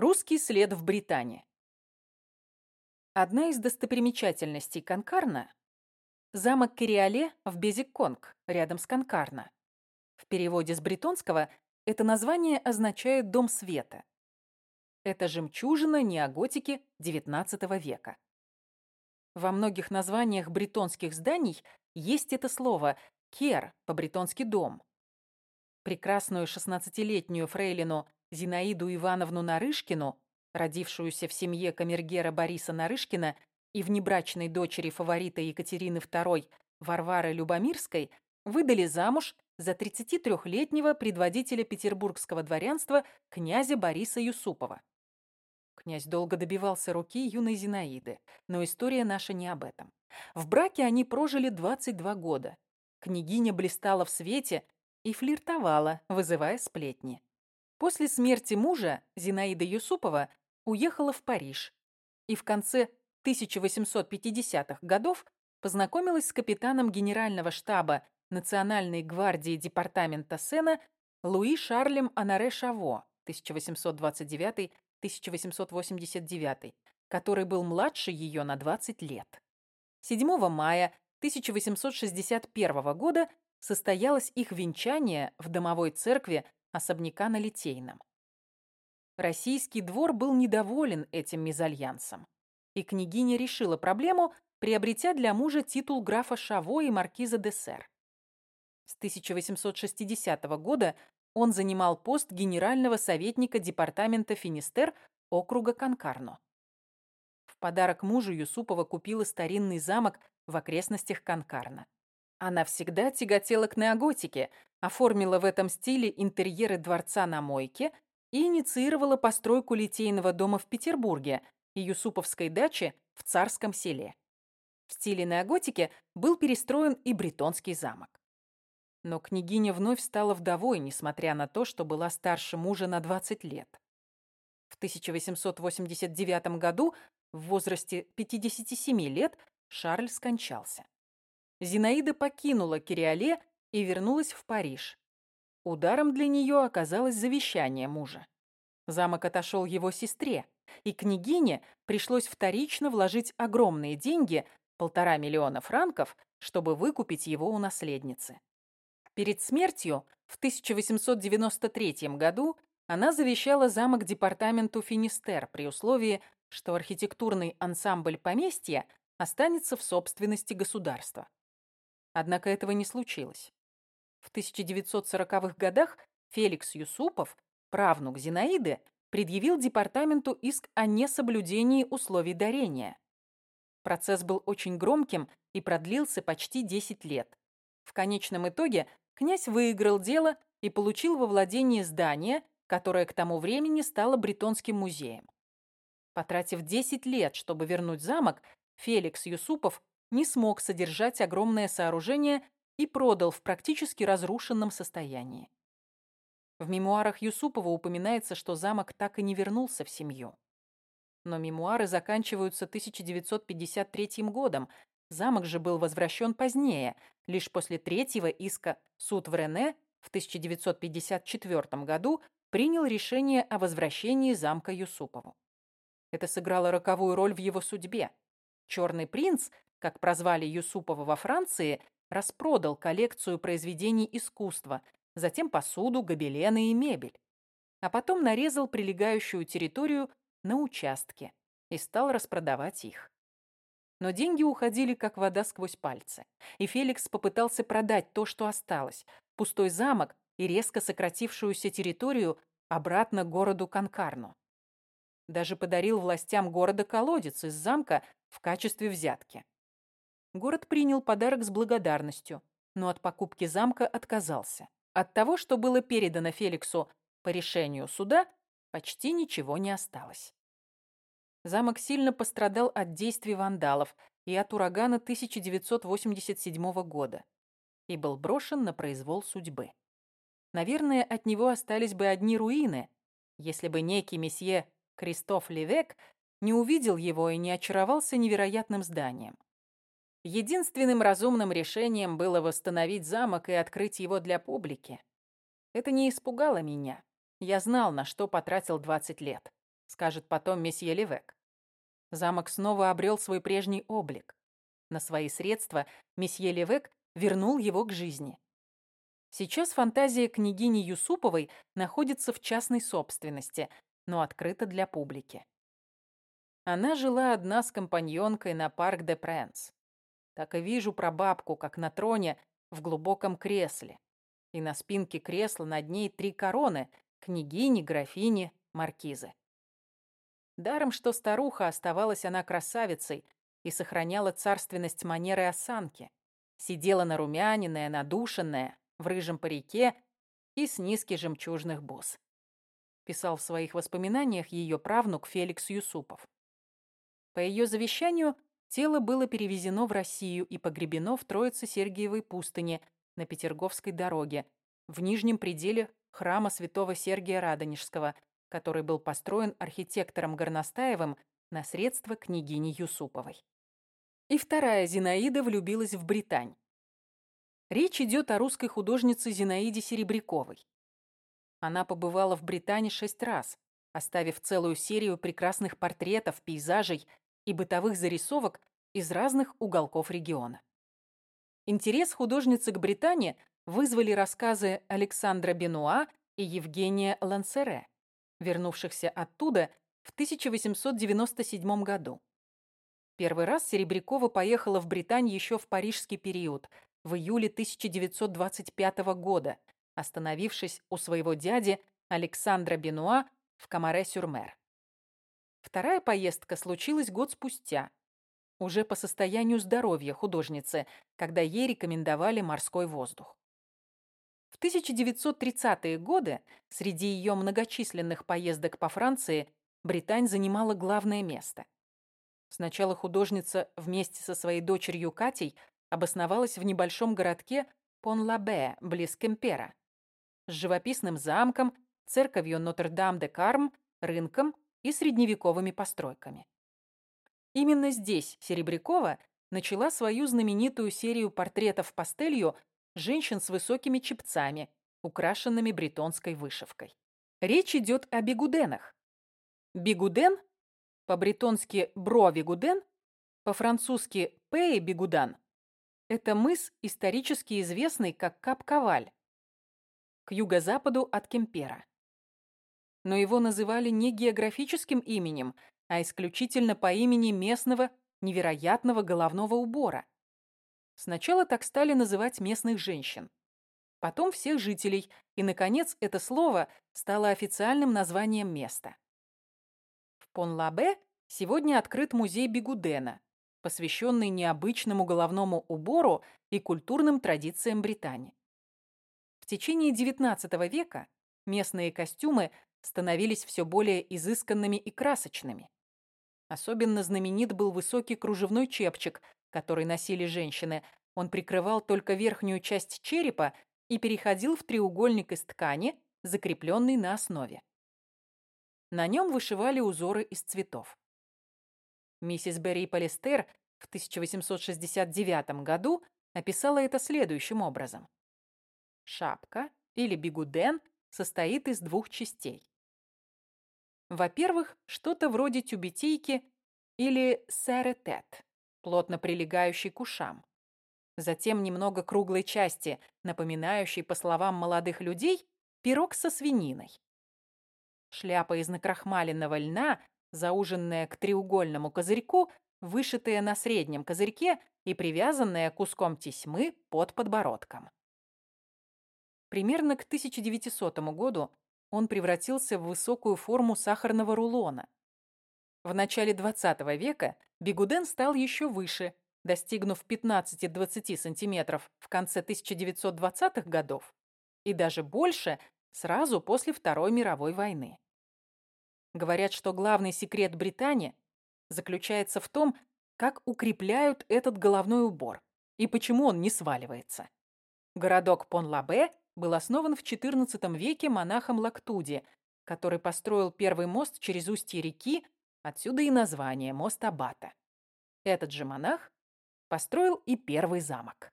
Русский след в Британии. Одна из достопримечательностей Конкарна – замок Кириале в Безиконг, рядом с Конкарна. В переводе с бретонского это название означает «дом света». Это жемчужина неоготики XIX века. Во многих названиях бретонских зданий есть это слово «кер» по-бретонски «дом». Прекрасную шестнадцатилетнюю фрейлину Зинаиду Ивановну Нарышкину, родившуюся в семье камергера Бориса Нарышкина и внебрачной дочери фаворита Екатерины II Варвары Любомирской, выдали замуж за 33-летнего предводителя петербургского дворянства князя Бориса Юсупова. Князь долго добивался руки юной Зинаиды, но история наша не об этом. В браке они прожили 22 года. Княгиня блистала в свете и флиртовала, вызывая сплетни. После смерти мужа Зинаида Юсупова уехала в Париж и в конце 1850-х годов познакомилась с капитаном генерального штаба Национальной гвардии департамента Сена Луи Шарлем Анаре Шаво 1829-1889, который был младше ее на 20 лет. 7 мая 1861 года состоялось их венчание в домовой церкви особняка на Литейном. Российский двор был недоволен этим мезальянсом, и княгиня решила проблему, приобретя для мужа титул графа Шаво и маркиза де Сер. С 1860 года он занимал пост генерального советника департамента Финистер округа Конкарно. В подарок мужу Юсупова купила старинный замок в окрестностях Конкарна. Она всегда тяготела к неоготике, оформила в этом стиле интерьеры дворца на Мойке и инициировала постройку литейного дома в Петербурге и Юсуповской дачи в Царском селе. В стиле неоготики был перестроен и Бретонский замок. Но княгиня вновь стала вдовой, несмотря на то, что была старше мужа на 20 лет. В 1889 году, в возрасте 57 лет, Шарль скончался. Зинаида покинула Кириале и вернулась в Париж. Ударом для нее оказалось завещание мужа. Замок отошел его сестре, и княгине пришлось вторично вложить огромные деньги, полтора миллиона франков, чтобы выкупить его у наследницы. Перед смертью в 1893 году она завещала замок департаменту Финистер при условии, что архитектурный ансамбль поместья останется в собственности государства. Однако этого не случилось. В 1940-х годах Феликс Юсупов, правнук Зинаиды, предъявил департаменту иск о несоблюдении условий дарения. Процесс был очень громким и продлился почти 10 лет. В конечном итоге князь выиграл дело и получил во владение здание, которое к тому времени стало Бретонским музеем. Потратив 10 лет, чтобы вернуть замок, Феликс Юсупов не смог содержать огромное сооружение и продал в практически разрушенном состоянии. В мемуарах Юсупова упоминается, что замок так и не вернулся в семью. Но мемуары заканчиваются 1953 годом. Замок же был возвращен позднее, лишь после третьего иска суд в Рене в 1954 году принял решение о возвращении замка Юсупову. Это сыграло роковую роль в его судьбе. «Черный принц», как прозвали Юсупова во Франции, распродал коллекцию произведений искусства, затем посуду, гобелены и мебель. А потом нарезал прилегающую территорию на участки и стал распродавать их. Но деньги уходили, как вода сквозь пальцы. И Феликс попытался продать то, что осталось, пустой замок и резко сократившуюся территорию обратно к городу Конкарну. Даже подарил властям города колодец из замка в качестве взятки. Город принял подарок с благодарностью, но от покупки замка отказался. От того, что было передано Феликсу по решению суда, почти ничего не осталось. Замок сильно пострадал от действий вандалов и от урагана 1987 года и был брошен на произвол судьбы. Наверное, от него остались бы одни руины, если бы некий месье Кристоф Левек не увидел его и не очаровался невероятным зданием. Единственным разумным решением было восстановить замок и открыть его для публики. Это не испугало меня. Я знал, на что потратил 20 лет. скажет потом месье Левек. Замок снова обрел свой прежний облик. На свои средства месье Левек вернул его к жизни. Сейчас фантазия княгини Юсуповой находится в частной собственности, но открыта для публики. Она жила одна с компаньонкой на парк де Пренс. Так и вижу прабабку, как на троне, в глубоком кресле. И на спинке кресла над ней три короны — княгини, графини, маркизы. Даром, что старуха, оставалась она красавицей и сохраняла царственность манеры осанки. Сидела нарумяненная, надушенная, в рыжем парике и с низких жемчужных бус. Писал в своих воспоминаниях ее правнук Феликс Юсупов. По ее завещанию тело было перевезено в Россию и погребено в Троице-Сергиевой пустыне на Петерговской дороге, в нижнем пределе храма святого Сергия Радонежского, который был построен архитектором Горностаевым на средства княгини Юсуповой. И вторая Зинаида влюбилась в Британь. Речь идет о русской художнице Зинаиде Серебряковой. Она побывала в Британии шесть раз, оставив целую серию прекрасных портретов, пейзажей и бытовых зарисовок из разных уголков региона. Интерес художницы к Британии вызвали рассказы Александра Бенуа и Евгения Лансере, вернувшихся оттуда в 1897 году. Первый раз Серебрякова поехала в Британию еще в парижский период, в июле 1925 года, остановившись у своего дяди Александра Бенуа в Камаре-Сюрмер. Вторая поездка случилась год спустя, уже по состоянию здоровья художницы, когда ей рекомендовали морской воздух. В 1930-е годы среди ее многочисленных поездок по Франции Британь занимала главное место. Сначала художница вместе со своей дочерью Катей обосновалась в небольшом городке Пон-Лабе, близ Кемпера, с живописным замком, церковью Нотр-Дам-де-Карм, рынком и средневековыми постройками. Именно здесь Серебрякова начала свою знаменитую серию портретов пастелью женщин с высокими чепцами, украшенными бретонской вышивкой. Речь идет о бигуденах. Бигуден, по-бретонски бро-бигуден, по-французски пэй-бигудан, это мыс, исторически известный как Капковаль, к юго-западу от Кемпера. Но его называли не географическим именем, а исключительно по имени местного невероятного головного убора. Сначала так стали называть местных женщин. Потом всех жителей, и, наконец, это слово стало официальным названием места. В Понлабе сегодня открыт музей Бигудена, посвященный необычному головному убору и культурным традициям Британии. В течение XIX века местные костюмы становились все более изысканными и красочными. Особенно знаменит был высокий кружевной чепчик, который носили женщины. Он прикрывал только верхнюю часть черепа и переходил в треугольник из ткани, закрепленный на основе. На нем вышивали узоры из цветов. Миссис Берри Полистер в 1869 году описала это следующим образом. Шапка или бигуден состоит из двух частей. Во-первых, что-то вроде тюбетейки или сэретет, плотно прилегающей к ушам. Затем немного круглой части, напоминающей, по словам молодых людей, пирог со свининой. Шляпа из накрахмаленного льна, зауженная к треугольному козырьку, вышитая на среднем козырьке и привязанная куском тесьмы под подбородком. Примерно к 1900 году он превратился в высокую форму сахарного рулона. В начале XX века бигуден стал еще выше, достигнув 15-20 сантиметров в конце 1920-х годов и даже больше сразу после Второй мировой войны. Говорят, что главный секрет Британии заключается в том, как укрепляют этот головной убор и почему он не сваливается. Городок Пон-Лабе был основан в XIV веке монахом Лактуди, который построил первый мост через устье реки, отсюда и название мост Абата. Этот же монах построил и первый замок.